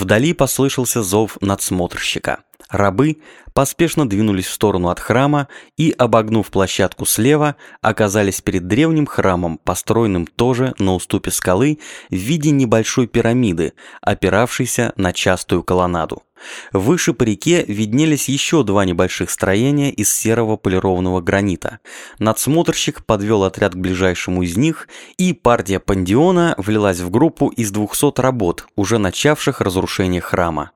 Вдали послышался зов надсмотрщика. Рабы поспешно двинулись в сторону от храма и, обогнув площадку слева, оказались перед древним храмом, построенным тоже на уступе скалы в виде небольшой пирамиды, опиравшейся на частую колоннаду. Выше по реке виднелись еще два небольших строения из серого полированного гранита. Надсмотрщик подвел отряд к ближайшему из них, и партия пандиона влилась в группу из 200 работ, уже начавших разрушение храма.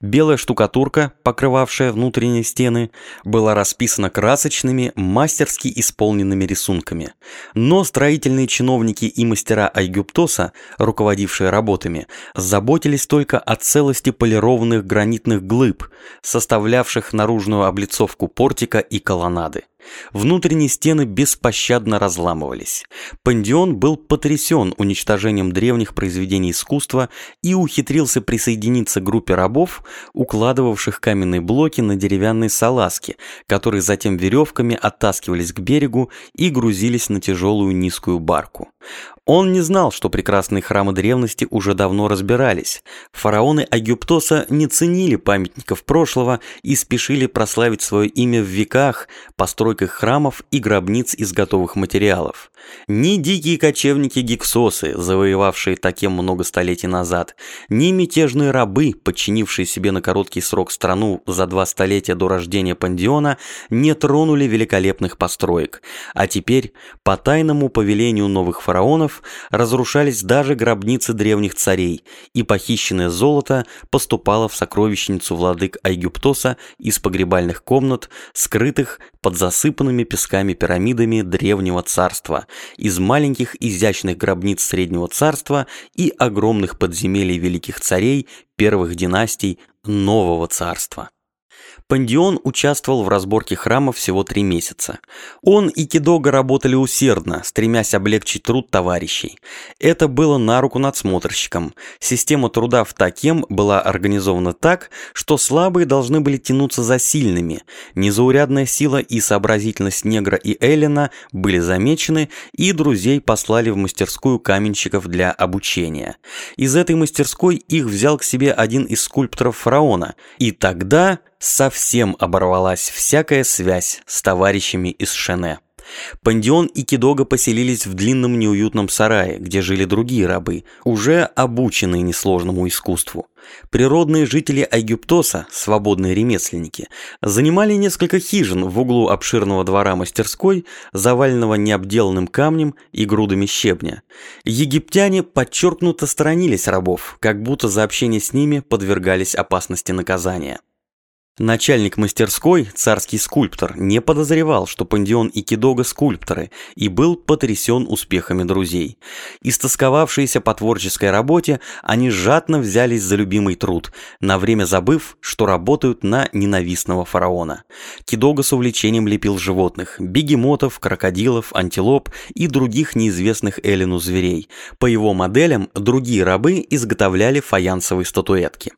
Белая штукатурка, покрывавшая внутренние стены, была расписана красочными, мастерски исполненными рисунками. Но строительные чиновники и мастера Айгюптоса, руководившие работами, заботились только о целости полированных гранитных глыб, составлявших наружную облицовку портика и колоннады. Внутренние стены беспощадно разламывались. Пандион был потрясен уничтожением древних произведений искусства и ухитрился присоединиться к группе рабов, укладывавших каменные блоки на деревянные салазки, которые затем веревками оттаскивались к берегу и грузились на тяжелую низкую барку. Он не знал, что прекрасные храмы древности уже давно разбирались. Фараоны Агюптоса не ценили памятников прошлого и спешили прославить свое имя в веках постройках храмов и гробниц из готовых материалов. Ни дикие кочевники-гиксосы, завоевавшие таким много столетий назад, ни мятежные рабы, подчинившие себе на короткий срок страну за два столетия до рождения Пандиона, не тронули великолепных построек. А теперь, по тайному повелению новых фараонов, разрушались даже гробницы древних царей, и похищенное золото поступало в сокровищницу владык Айгюптоса из погребальных комнат, скрытых под засыпанными песками пирамидами древнего царства, из маленьких изящных гробниц среднего царства и огромных подземелий великих царей первых династий нового царства. Пандион участвовал в разборке храма всего три месяца. Он и Кидога работали усердно, стремясь облегчить труд товарищей. Это было на руку надсмотрщикам. Система труда в Такем была организована так, что слабые должны были тянуться за сильными. Незаурядная сила и сообразительность Негра и Эллина были замечены, и друзей послали в мастерскую каменщиков для обучения. Из этой мастерской их взял к себе один из скульпторов фараона, и тогда совсем оборвалась всякая связь с товарищами из Шене. Пандион и Кидога поселились в длинном неуютном сарае, где жили другие рабы, уже обученные несложному искусству. Природные жители Айгюптоса, свободные ремесленники, занимали несколько хижин в углу обширного двора мастерской, заваленного необделанным камнем и грудами щебня. Египтяне подчеркнуто сторонились рабов, как будто за общение с ними подвергались опасности наказания. Начальник мастерской, царский скульптор, не подозревал, что Пандион и Кидога скульпторы, и был потрясен успехами друзей. Истосковавшиеся по творческой работе, они жадно взялись за любимый труд, на время забыв, что работают на ненавистного фараона. Кидога с увлечением лепил животных – бегемотов, крокодилов, антилоп и других неизвестных Эллину зверей. По его моделям другие рабы изготовляли фаянсовые статуэтки.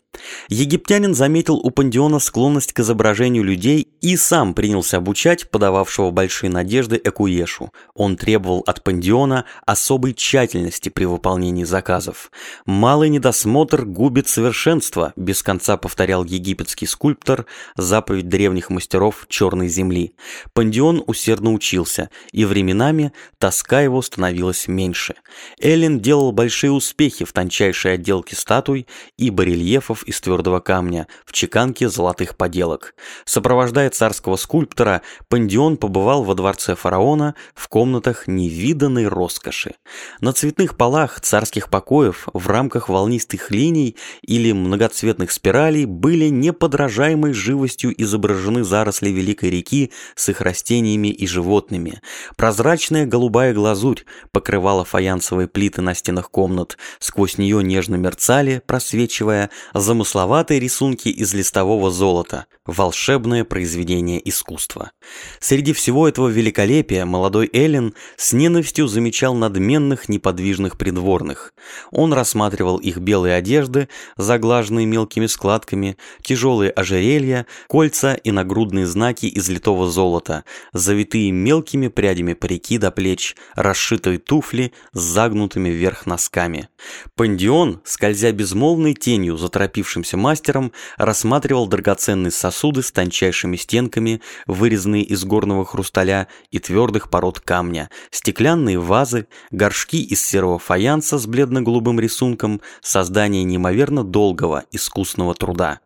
Египтянин заметил у Пандиона склонность к изображению людей и сам принялся обучать подававшего большие надежды Экуешу. Он требовал от Пандиона особой тщательности при выполнении заказов. «Малый недосмотр губит совершенство», без конца повторял египетский скульптор заповедь древних мастеров черной земли. Пандион усердно учился, и временами тоска его становилась меньше. Эллен делал большие успехи в тончайшей отделке статуй и барельефов из твердого камня в чеканке золотых поделок. Сопровождая царского скульптора, Пандион побывал во дворце фараона в комнатах невиданной роскоши. На цветных полах царских покоев в рамках волнистых линий или многоцветных спиралей были неподражаемой живостью изображены заросли Великой реки с их растениями и животными. Прозрачная голубая глазурь покрывала фаянсовые плиты на стенах комнат, сквозь нее нежно мерцали, просвечивая, замысловатые рисунки из листового золота, болота, волшебное произведение искусства. Среди всего этого великолепия молодой Эллен с ненавистью замечал надменных неподвижных придворных. Он рассматривал их белые одежды, заглаженные мелкими складками, тяжелые ожерелья, кольца и нагрудные знаки из литого золота, завитые мелкими прядями парики до плеч, расшитые туфли с загнутыми вверх носками. Пандион, скользя безмолвной тенью за торопившимся мастером, рассматривал драгоценный сосуд сосуды с тончайшими стенками, вырезанные из горного хрусталя и твердых пород камня, стеклянные вазы, горшки из серого фаянса с бледно-голубым рисунком, создание неимоверно долгого, искусного труда.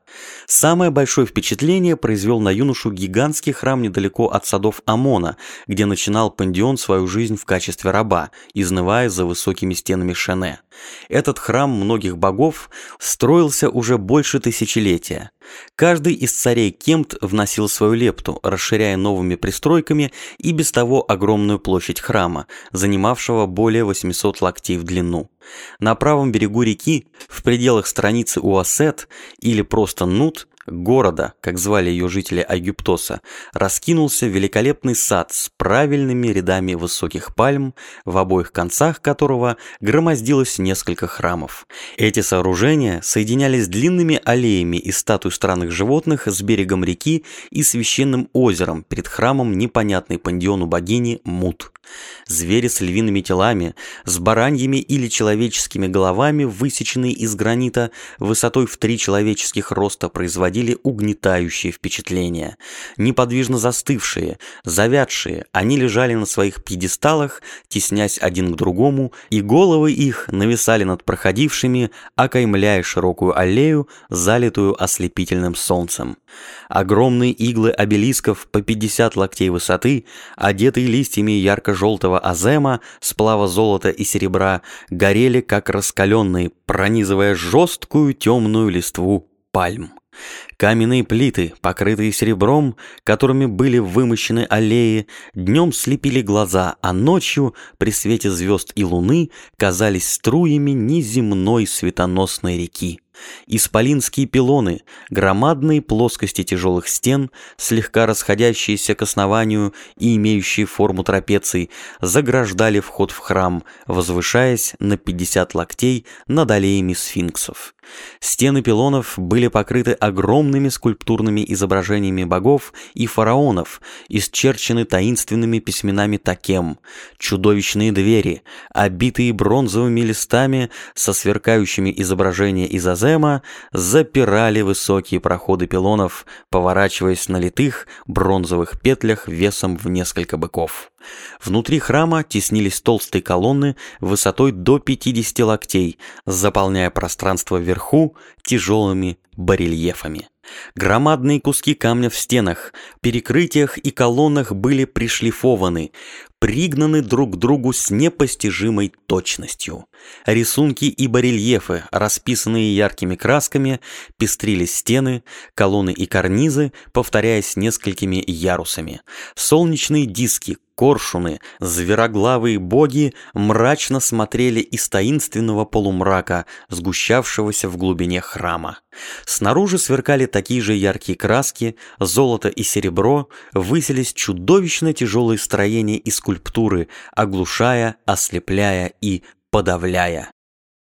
Самое большое впечатление произвел на юношу гигантский храм недалеко от садов Амона, где начинал Пандион свою жизнь в качестве раба, изнывая за высокими стенами Шене. Этот храм многих богов строился уже больше тысячелетия. Каждый из царей Кемт вносил свою лепту, расширяя новыми пристройками и без того огромную площадь храма, занимавшего более 800 локтей в длину. На правом берегу реки, в пределах страницы Уасет или просто Нут, города, как звали ее жители Айгюптоса, раскинулся великолепный сад с правильными рядами высоких пальм, в обоих концах которого громоздилось несколько храмов. Эти сооружения соединялись длинными аллеями из статуй странных животных с берегом реки и священным озером перед храмом непонятной пандиону богини Мут. Звери с львиными телами, с бараньими или человеческими головами, высеченные из гранита, высотой в три человеческих роста производили производили угнетающее впечатление. Неподвижно застывшие, завядшие, они лежали на своих пьедесталах, теснясь один к другому, и головы их нависали над проходившими, окаймляя широкую аллею, залитую ослепительным солнцем. Огромные иглы обелисков по 50 локтей высоты, одетые листьями ярко-желтого азема, сплава золота и серебра, горели как раскаленные, пронизывая жесткую темную листву пальм. Каменные плиты, покрытые серебром, которыми были вымощены аллеи, днем слепили глаза, а ночью, при свете звезд и луны, казались струями неземной светоносной реки. Исполинские пилоны, громадные плоскости тяжелых стен, слегка расходящиеся к основанию и имеющие форму трапеций, заграждали вход в храм, возвышаясь на 50 локтей над аллеями сфинксов. Стены пилонов были покрыты огромными скульптурными изображениями богов и фараонов, исчерчены таинственными письменами такем, чудовищные двери, обитые бронзовыми листами со сверкающими изображения из Азема, запирали высокие проходы пилонов, поворачиваясь на литых бронзовых петлях весом в несколько быков. Внутри храма теснились толстые колонны высотой до 50 локтей, заполняя пространство вверху тяжелыми барельефами. Громадные куски камня в стенах, перекрытиях и колоннах были пришлифованы, пригнаны друг к другу с непостижимой точностью. Рисунки и барельефы, расписанные яркими красками, пестрили стены, колонны и карнизы, повторяясь несколькими ярусами. Солнечные диски, коршуны, звероглавые боги мрачно смотрели из таинственного полумрака, сгущавшегося в глубине храма. Снаружи сверкали такие же яркие краски, золото и серебро, высились чудовищно тяжелые строения и скульптуры, оглушая, ослепляя и подавляя.